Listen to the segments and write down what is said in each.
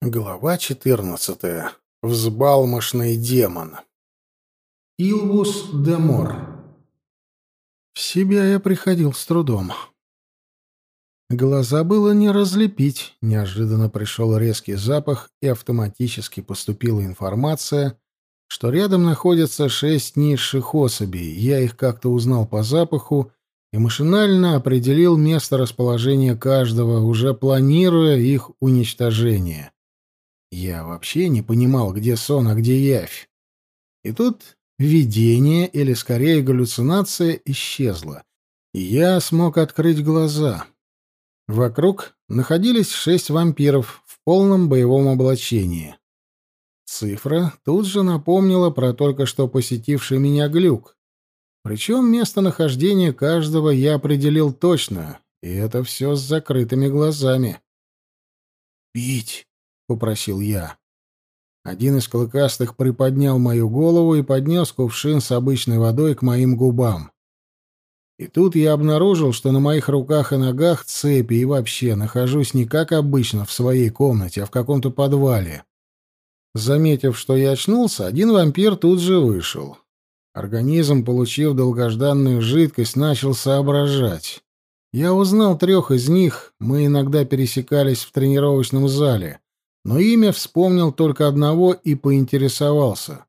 Глава 14. Взбалмошный демон. Илвус Демор. В себя я приходил с трудом. Глаза было не разлепить, неожиданно пришел резкий запах, и автоматически поступила информация, что рядом находятся шесть низших особей. Я их как-то узнал по запаху и машинально определил место расположения каждого, уже планируя их уничтожение. — я вообще не понимал, где сон, а где явь. И тут видение, или скорее галлюцинация, исчезла. И я смог открыть глаза. Вокруг находились шесть вампиров в полном боевом облачении. Цифра тут же напомнила про только что посетивший меня глюк. Причем местонахождение каждого я определил точно, и это все с закрытыми глазами. «Пить!» — попросил я. Один из клыкастых приподнял мою голову и поднес кувшин с обычной водой к моим губам. И тут я обнаружил, что на моих руках и ногах цепи и вообще нахожусь не как обычно в своей комнате, а в каком-то подвале. Заметив, что я очнулся, один вампир тут же вышел. Организм, получив долгожданную жидкость, начал соображать. Я узнал трех из них, мы иногда пересекались в тренировочном зале — но имя вспомнил только одного и поинтересовался.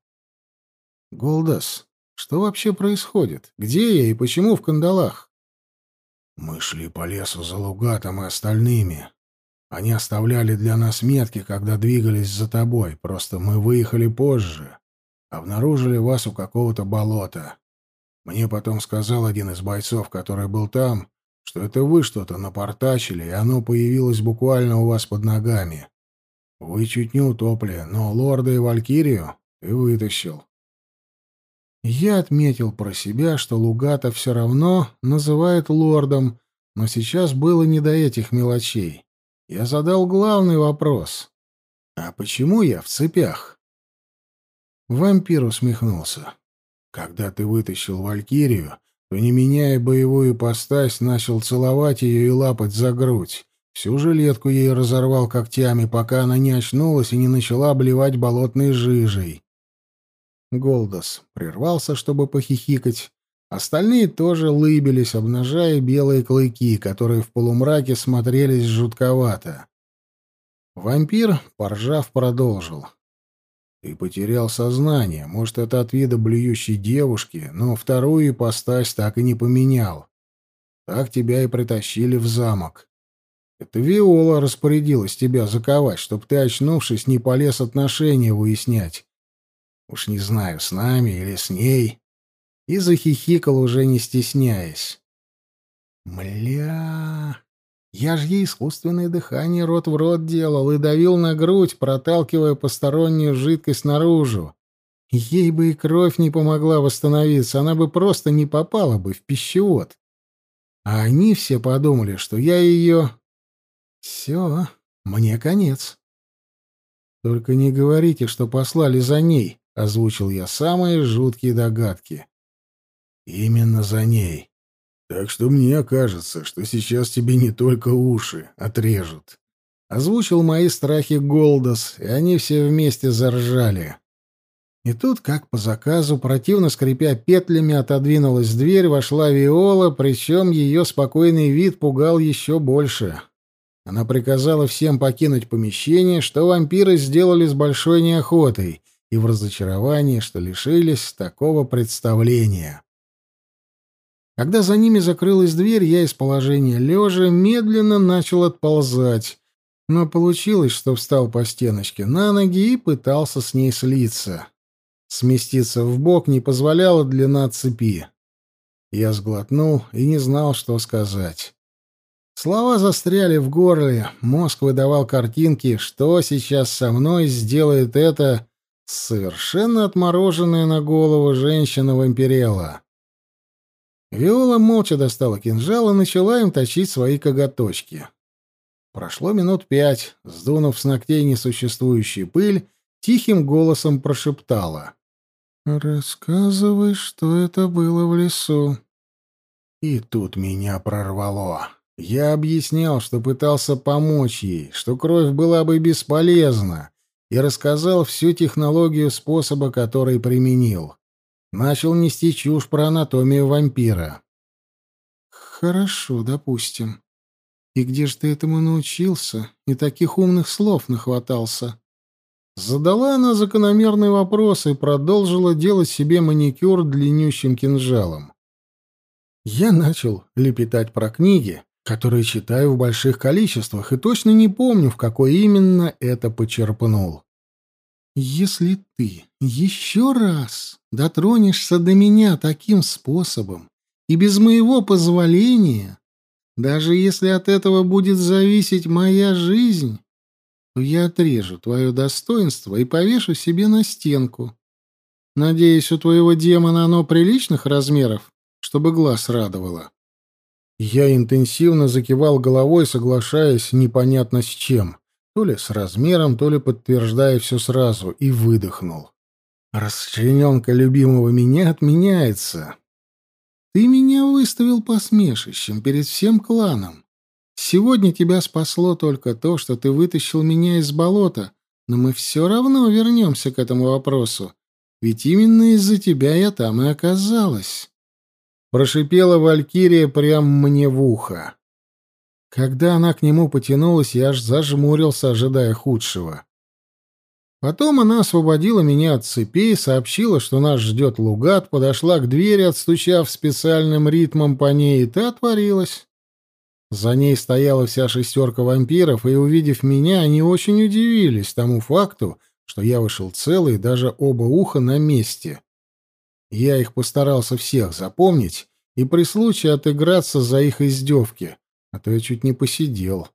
«Голдас, что вообще происходит? Где я и почему в кандалах?» «Мы шли по лесу за Лугатом и остальными. Они оставляли для нас метки, когда двигались за тобой, просто мы выехали позже. Обнаружили вас у какого-то болота. Мне потом сказал один из бойцов, который был там, что это вы что-то напортачили, и оно появилось буквально у вас под ногами». Вы чуть не утопли, но лорда и валькирию ты вытащил. Я отметил про себя, что Лугата все равно называет лордом, но сейчас было не до этих мелочей. Я задал главный вопрос. «А почему я в цепях?» Вампир усмехнулся. «Когда ты вытащил Валькирию, то, не меняя боевую постась, начал целовать ее и лапать за грудь. Всю жилетку ей разорвал когтями, пока она не очнулась и не начала обливать болотной жижей. Голдос прервался, чтобы похихикать. Остальные тоже лыбились, обнажая белые клыки, которые в полумраке смотрелись жутковато. Вампир, поржав, продолжил. «Ты потерял сознание. Может, это от вида блюющей девушки, но вторую ипостась так и не поменял. Так тебя и притащили в замок. Это Виола распорядилась тебя заковать, чтобы ты, очнувшись, не полез отношения выяснять. Уж не знаю, с нами или с ней. И захихикал, уже не стесняясь. Мля... Я ж ей искусственное дыхание рот в рот делал и давил на грудь, проталкивая постороннюю жидкость наружу. Ей бы и кровь не помогла восстановиться, она бы просто не попала бы в пищевод. А они все подумали, что я ее все, мне конец. Только не говорите, что послали за ней, озвучил я самые жуткие догадки. Именно за ней. Так что мне кажется, что сейчас тебе не только уши отрежут. Озвучил мои страхи Голдос, и они все вместе заржали. И тут, как по заказу, Она приказала всем покинуть помещение, что вампиры сделали с большой неохотой и в разочаровании, что лишились такого представления. Когда за ними закрылась дверь, я из положения лежа медленно начал отползать, но получилось, что встал по стеночке на ноги и пытался с ней слиться. Сместиться в бок не позволяла длина цепи. Я сглотнул и не знал, что сказать. Слова застряли в горле, мозг выдавал картинки, что сейчас со мной сделает эта совершенно отмороженная на голову женщина-вампирела. Виола молча достала кинжал и начала им точить свои коготочки. Прошло минут пять, сдунув с ногтей несуществующую пыль, тихим голосом прошептала. «Рассказывай, что это было в лесу». И тут меня прорвало. Я объяснял, что пытался помочь ей, что кровь была бы бесполезна, и рассказал всю технологию способа, который применил. Начал нести чушь про анатомию вампира. «Хорошо, допустим. И где же ты этому научился? И таких умных слов нахватался?» Задала она закономерный вопрос и продолжила делать себе маникюр длиннющим кинжалом. Я начал лепетать про книги, который читаю в больших количествах и точно не помню, в какой именно это почерпнул. Если ты еще раз дотронешься до меня таким способом и без моего позволения, даже если от этого будет зависеть моя жизнь, то я отрежу твое достоинство и повешу себе на стенку. Надеюсь, у твоего демона оно приличных размеров, чтобы глаз радовало. Я интенсивно закивал головой, соглашаясь непонятно с чем, то ли с размером, то ли подтверждая все сразу, и выдохнул. Расчлененка любимого меня отменяется. Ты меня выставил посмешищем перед всем кланом. Сегодня тебя спасло только то, что ты вытащил меня из болота, но мы все равно вернемся к этому вопросу, ведь именно из-за тебя я там и оказалась прошипела Валькирия прямо мне в ухо. Когда она к нему потянулась, я аж зажмурился, ожидая худшего. Потом она освободила меня от цепей, сообщила, что нас ждет Лугат, подошла к двери, отстучав специальным ритмом по ней, и та отворилась. За ней стояла вся шестерка вампиров, и, увидев меня, они очень удивились тому факту, что я вышел целый, даже оба уха на месте. Я их постарался всех запомнить и при случае отыграться за их издевки, а то я чуть не посидел.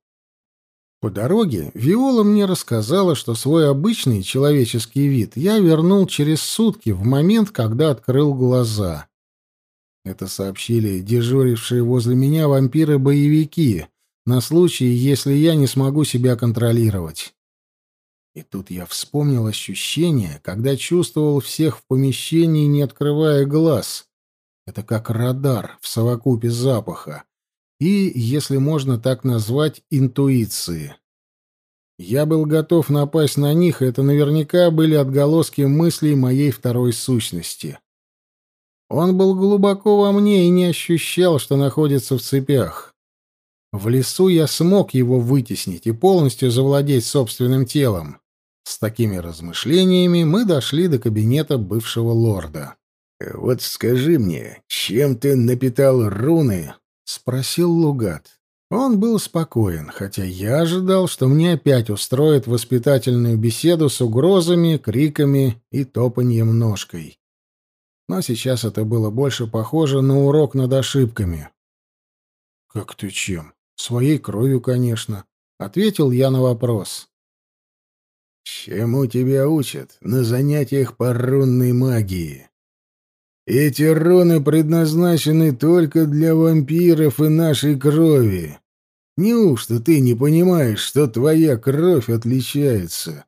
По дороге Виола мне рассказала, что свой обычный человеческий вид я вернул через сутки в момент, когда открыл глаза. Это сообщили дежурившие возле меня вампиры-боевики на случай, если я не смогу себя контролировать. И тут я вспомнил ощущение, когда чувствовал всех в помещении, не открывая глаз. Это как радар в совокупе запаха и, если можно так назвать, интуиции. Я был готов напасть на них, и это наверняка были отголоски мыслей моей второй сущности. Он был глубоко во мне и не ощущал, что находится в цепях. В лесу я смог его вытеснить и полностью завладеть собственным телом. С такими размышлениями мы дошли до кабинета бывшего лорда. Э, «Вот скажи мне, чем ты напитал руны?» — спросил Лугат. Он был спокоен, хотя я ожидал, что мне опять устроят воспитательную беседу с угрозами, криками и топаньем ножкой. Но сейчас это было больше похоже на урок над ошибками. «Как ты чем? Своей кровью, конечно», — ответил я на вопрос. Чему тебя учат? На занятиях по рунной магии. Эти руны предназначены только для вампиров и нашей крови. Неужто ты не понимаешь, что твоя кровь отличается?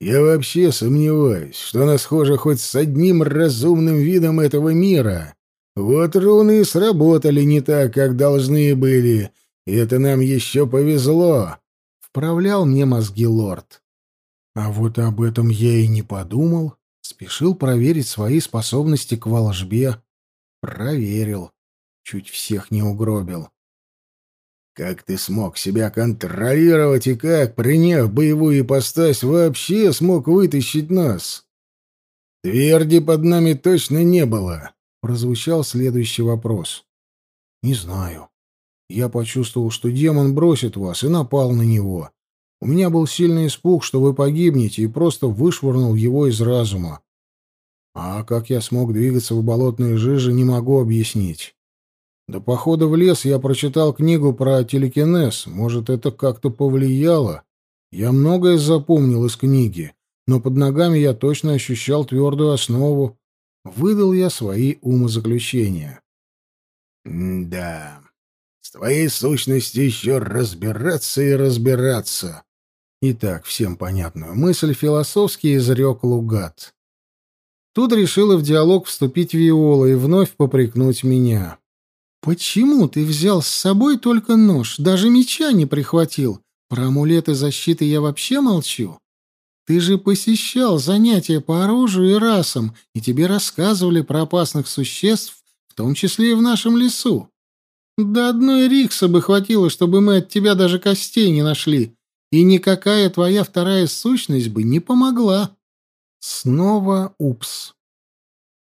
Я вообще сомневаюсь, что она схожа хоть с одним разумным видом этого мира. Вот руны сработали не так, как должны были, и это нам еще повезло. Вправлял мне мозги лорд. А вот об этом я и не подумал. Спешил проверить свои способности к волжбе. Проверил. Чуть всех не угробил. Как ты смог себя контролировать и как, приняв боевую ипостась, вообще смог вытащить нас? Тверди под нами точно не было, прозвучал следующий вопрос. Не знаю. Я почувствовал, что демон бросит вас, и напал на него. У меня был сильный испуг, что вы погибнете, и просто вышвырнул его из разума. А как я смог двигаться в болотной жиже, не могу объяснить. До похода в лес я прочитал книгу про телекинез. Может, это как-то повлияло? Я многое запомнил из книги, но под ногами я точно ощущал твердую основу. Выдал я свои умозаключения. «Да, с твоей сущностью еще разбираться и разбираться», Итак, всем понятную мысль философский изрек Лугат. Тут решила в диалог вступить Виола и вновь попрекнуть меня. «Почему ты взял с собой только нож, даже меча не прихватил? Про амулеты защиты я вообще молчу. Ты же посещал занятия по оружию и расам, и тебе рассказывали про опасных существ, в том числе и в нашем лесу. Да одной рикса бы хватило, чтобы мы от тебя даже костей не нашли, и никакая твоя вторая сущность бы не помогла. Снова упс.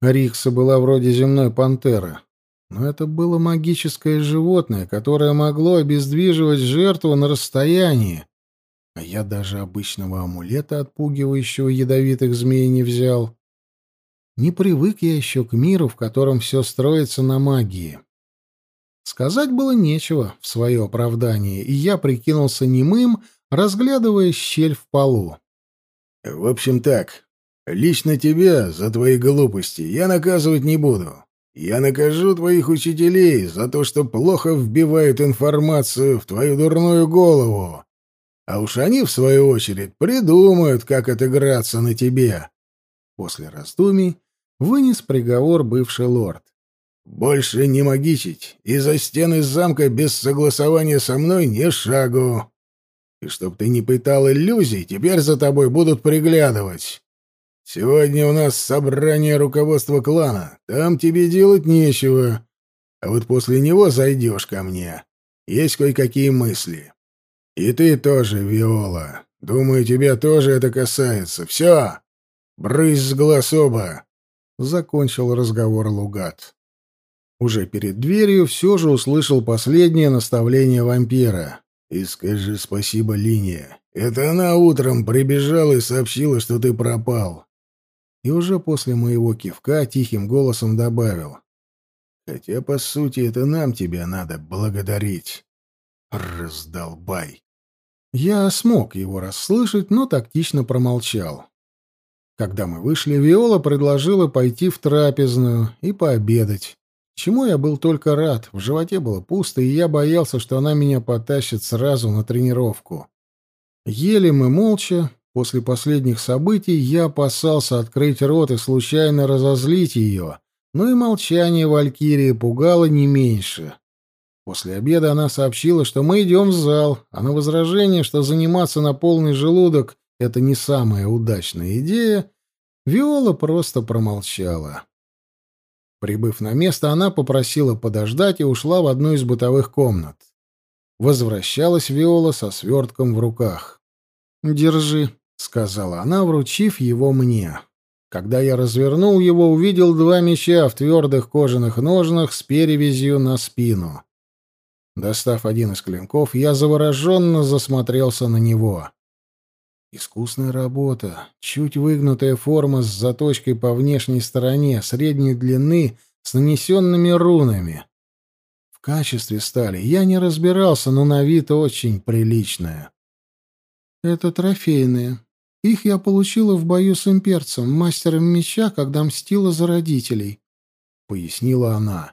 Рикса была вроде земной пантеры. Но это было магическое животное, которое могло обездвиживать жертву на расстоянии. А я даже обычного амулета, отпугивающего ядовитых змей, не взял. Не привык я еще к миру, в котором все строится на магии. Сказать было нечего в свое оправдание, и я прикинулся немым, разглядывая щель в полу. «В общем так, лично тебя за твои глупости я наказывать не буду. Я накажу твоих учителей за то, что плохо вбивают информацию в твою дурную голову. А уж они, в свою очередь, придумают, как отыграться на тебе». После раздумий вынес приговор бывший лорд. «Больше не магичить, и за стены замка без согласования со мной не шагу. И чтоб ты не пытал иллюзий, теперь за тобой будут приглядывать. Сегодня у нас собрание руководства клана. Там тебе делать нечего. А вот после него зайдешь ко мне. Есть кое-какие мысли. И ты тоже, Виола. Думаю, тебя тоже это касается. Все! Брысь с глаз оба!» Закончил разговор Лугат. Уже перед дверью все же услышал последнее наставление вампира. И скажи спасибо Линия. Это она утром прибежала и сообщила, что ты пропал. И уже после моего кивка тихим голосом добавил. Хотя, по сути, это нам тебя надо благодарить. Раздолбай. Я смог его расслышать, но тактично промолчал. Когда мы вышли, Виола предложила пойти в трапезную и пообедать. Чему я был только рад. В животе было пусто, и я боялся, что она меня потащит сразу на тренировку. Ели мы молча, После последних событий я опасался открыть рот и случайно разозлить ее, но и молчание Валькирии пугало не меньше. После обеда она сообщила, что мы идем в зал, а на возражение, что заниматься на полный желудок — это не самая удачная идея, Виола просто промолчала. Прибыв на место, она попросила подождать и ушла в одну из бытовых комнат. Возвращалась Виола со свертком в руках. «Держи», — сказала она, вручив его мне. Когда я развернул его, увидел два меча в твердых кожаных ножнах с перевязью на спину. Достав один из клинков, я завороженно засмотрелся на него. Искусная работа, чуть выгнутая форма с заточкой по внешней стороне, средней длины, с нанесенными рунами. В качестве стали я не разбирался, но на вид очень приличная. Это трофейные. Их я получила в бою с имперцем, мастером меча, когда мстила за родителей, — пояснила она.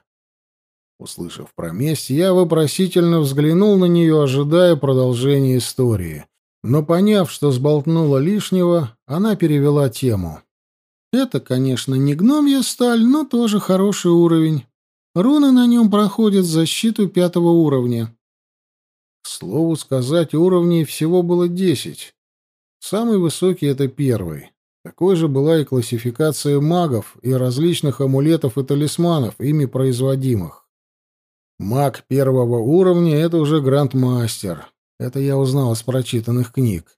Услышав про месть, я вопросительно взглянул на нее, ожидая продолжения истории — но поняв, что сболтнула лишнего, она перевела тему. Это, конечно, не гномья сталь, но тоже хороший уровень. Руны на нем проходят защиту пятого уровня. К слову сказать, уровней всего было десять. Самый высокий — это первый. Такой же была и классификация магов и различных амулетов и талисманов, ими производимых. Маг первого уровня — это уже грандмастер. Это я узнал из прочитанных книг.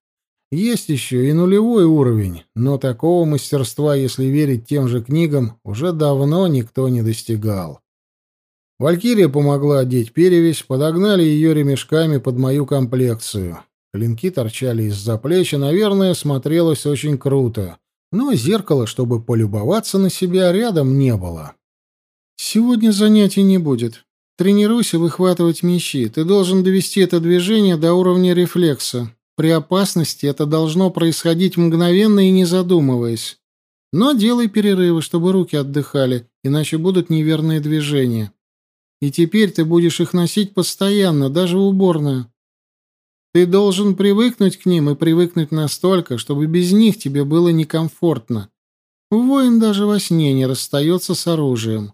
Есть еще и нулевой уровень, но такого мастерства, если верить тем же книгам, уже давно никто не достигал. Валькирия помогла одеть перевязь, подогнали ее ремешками под мою комплекцию. Клинки торчали из-за плеча, наверное, смотрелось очень круто. Но зеркала, чтобы полюбоваться на себя, рядом не было. «Сегодня занятий не будет», Тренируйся выхватывать мячи. Ты должен довести это движение до уровня рефлекса. При опасности это должно происходить мгновенно и не задумываясь. Но делай перерывы, чтобы руки отдыхали, иначе будут неверные движения. И теперь ты будешь их носить постоянно, даже в уборную. Ты должен привыкнуть к ним и привыкнуть настолько, чтобы без них тебе было некомфортно. Воин даже во сне не расстается с оружием.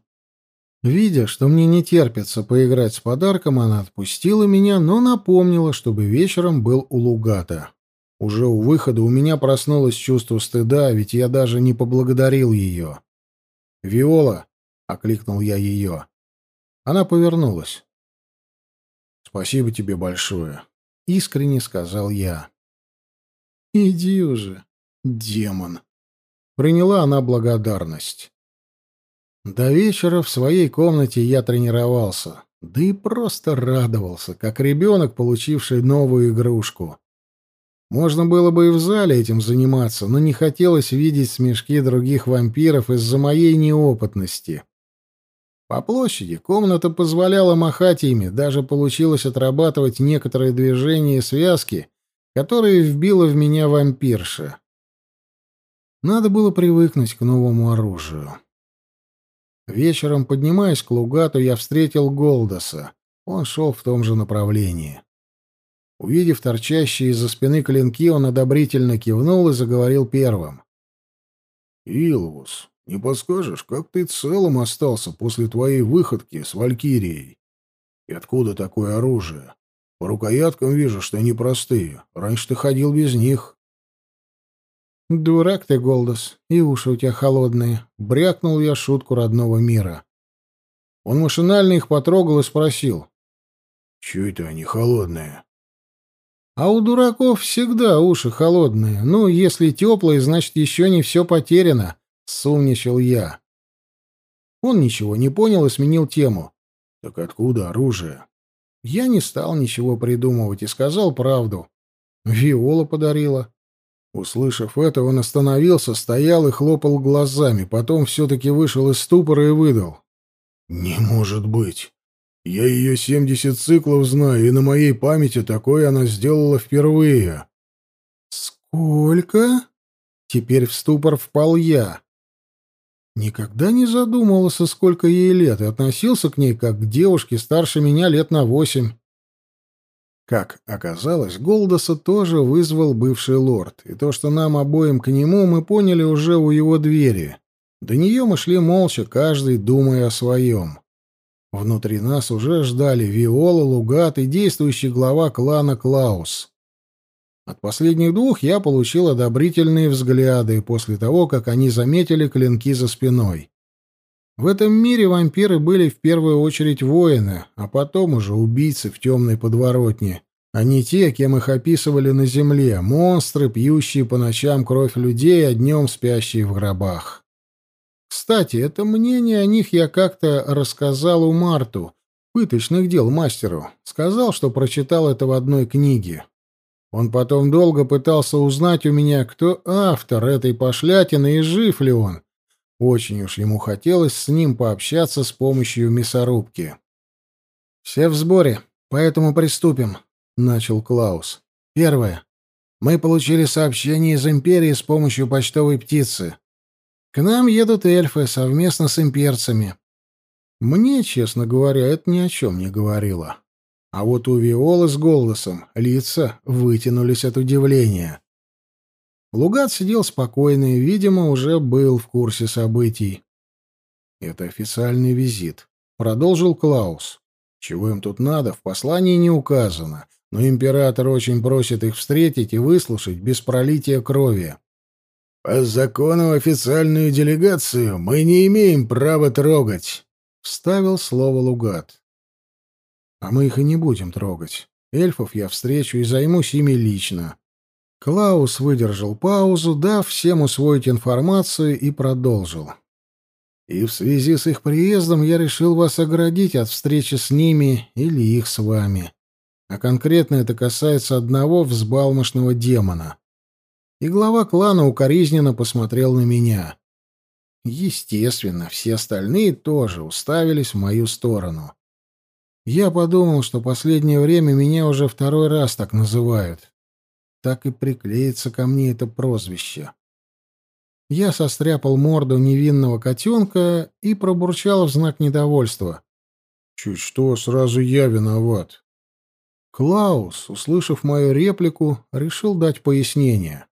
Видя, что мне не терпится поиграть с подарком, она отпустила меня, но напомнила, чтобы вечером был у Лугата. Уже у выхода у меня проснулось чувство стыда, ведь я даже не поблагодарил ее. «Виола!» — окликнул я ее. Она повернулась. «Спасибо тебе большое», — искренне сказал я. «Иди уже, демон!» Приняла она благодарность. До вечера в своей комнате я тренировался, да и просто радовался, как ребенок, получивший новую игрушку. Можно было бы и в зале этим заниматься, но не хотелось видеть смешки других вампиров из-за моей неопытности. По площади комната позволяла махать ими, даже получилось отрабатывать некоторые движения и связки, которые вбила в меня вампирша. Надо было привыкнуть к новому оружию. Вечером, поднимаясь к Лугату, я встретил Голдоса. Он шел в том же направлении. Увидев торчащие из-за спины клинки, он одобрительно кивнул и заговорил первым. «Илвус, не подскажешь, как ты целым остался после твоей выходки с Валькирией? И откуда такое оружие? По рукояткам вижу, что они простые. Раньше ты ходил без них». «Дурак ты, Голдос, и уши у тебя холодные!» — брякнул я шутку родного мира. Он машинально их потрогал и спросил. «Чего это они холодные?» «А у дураков всегда уши холодные. Ну, если теплые, значит, еще не все потеряно», — сумничал я. Он ничего не понял и сменил тему. «Так откуда оружие?» Я не стал ничего придумывать и сказал правду. Виола подарила. Услышав это, он остановился, стоял и хлопал глазами, потом все-таки вышел из ступора и выдал. «Не может быть! Я ее семьдесят циклов знаю, и на моей памяти такое она сделала впервые!» «Сколько?» Теперь в ступор впал я. Никогда не задумывался, сколько ей лет, и относился к ней как к девушке старше меня лет на восемь. Как оказалось, Голдоса тоже вызвал бывший лорд, и то, что нам обоим к нему, мы поняли уже у его двери. До нее мы шли молча, каждый думая о своем. Внутри нас уже ждали Виола, Лугат и действующий глава клана Клаус. От последних двух я получил одобрительные взгляды после того, как они заметили клинки за спиной. В этом мире вампиры были в первую очередь воины, а потом уже убийцы в темной подворотне, а не те, кем их описывали на земле, монстры, пьющие по ночам кровь людей, а днем спящие в гробах. Кстати, это мнение о них я как-то рассказал у Марту, пыточных дел мастеру. Сказал, что прочитал это в одной книге. Он потом долго пытался узнать у меня, кто автор этой пошлятины и жив ли он, очень уж ему хотелось с ним пообщаться с помощью мясорубки. «Все в сборе, поэтому приступим», — начал Клаус. «Первое. Мы получили сообщение из Империи с помощью почтовой птицы. К нам едут эльфы совместно с имперцами. Мне, честно говоря, это ни о чем не говорило. А вот у Виолы с голосом, лица вытянулись от удивления. Лугат сидел спокойно и, видимо, уже был в курсе событий. «Это официальный визит», — продолжил Клаус. «Чего им тут надо, в послании не указано, но император очень просит их встретить и выслушать без пролития крови». «По закону официальную делегацию мы не имеем права трогать», — вставил слово Лугат. «А мы их и не будем трогать. Эльфов я встречу и займусь ими лично», Клаус выдержал паузу, дав всем усвоить информацию, и продолжил. «И в связи с их приездом я решил вас оградить от встречи с ними или их с вами. А конкретно это касается одного взбалмошного демона». И глава клана укоризненно посмотрел на меня. Естественно, все остальные тоже уставились в мою сторону. Я подумал, что последнее время меня уже второй раз так называют так и приклеится ко мне это прозвище. Я состряпал морду невинного котенка и пробурчал в знак недовольства. «Чуть что, сразу я виноват». Клаус, услышав мою реплику, решил дать пояснение.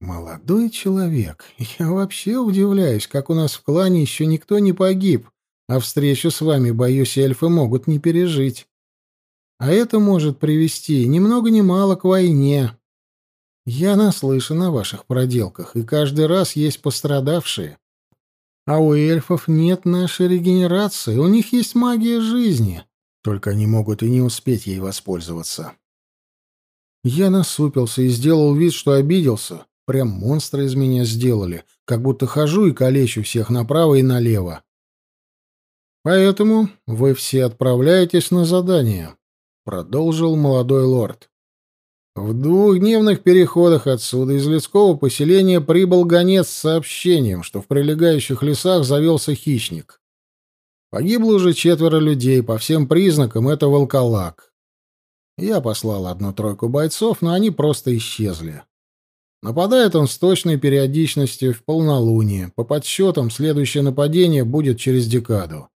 «Молодой человек, я вообще удивляюсь, как у нас в клане еще никто не погиб, а встречу с вами, боюсь, эльфы могут не пережить. А это может привести ни много ни мало к войне. Я наслышан о ваших проделках, и каждый раз есть пострадавшие. А у эльфов нет нашей регенерации, у них есть магия жизни. Только они могут и не успеть ей воспользоваться. Я насупился и сделал вид, что обиделся. Прям монстра из меня сделали, как будто хожу и калечу всех направо и налево. Поэтому вы все отправляетесь на задание. — продолжил молодой лорд. В двухдневных переходах отсюда из людского поселения прибыл гонец с сообщением, что в прилегающих лесах завелся хищник. Погибло уже четверо людей, по всем признакам это волколак. Я послал одну тройку бойцов, но они просто исчезли. Нападает он с точной периодичностью в полнолуние. По подсчетам, следующее нападение будет через декаду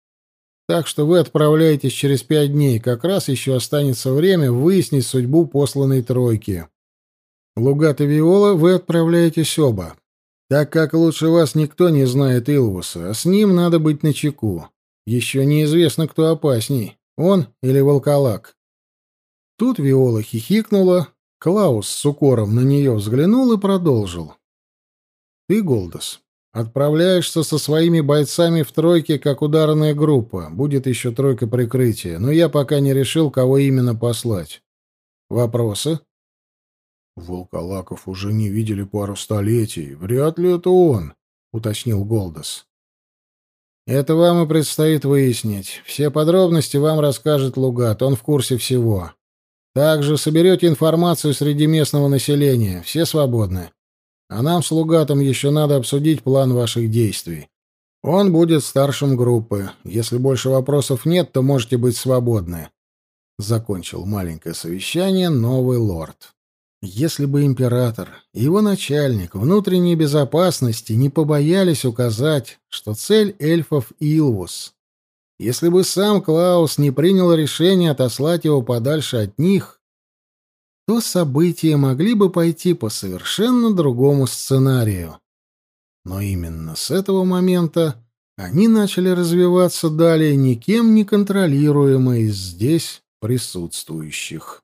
так что вы отправляетесь через пять дней, как раз еще останется время выяснить судьбу посланной тройки. Лугат и Виола вы отправляетесь оба, так как лучше вас никто не знает Илвуса, а с ним надо быть начеку. Еще неизвестно, кто опасней, он или волколак. Тут Виола хихикнула, Клаус с укором на нее взглянул и продолжил. «Ты, Голдос, Отправляешься со своими бойцами в тройке, как ударная группа. Будет еще тройка прикрытия, но я пока не решил, кого именно послать. Вопросы? Волколаков уже не видели пару столетий. Вряд ли это он, уточнил Голдос. Это вам и предстоит выяснить. Все подробности вам расскажет Лугат, он в курсе всего. Также соберете информацию среди местного населения. Все свободны. А нам с Лугатом еще надо обсудить план ваших действий. Он будет старшим группы. Если больше вопросов нет, то можете быть свободны. Закончил маленькое совещание новый лорд. Если бы император и его начальник внутренней безопасности не побоялись указать, что цель эльфов — Илвус, если бы сам Клаус не принял решение отослать его подальше от них, то события могли бы пойти по совершенно другому сценарию. Но именно с этого момента они начали развиваться далее никем не контролируемые здесь присутствующих.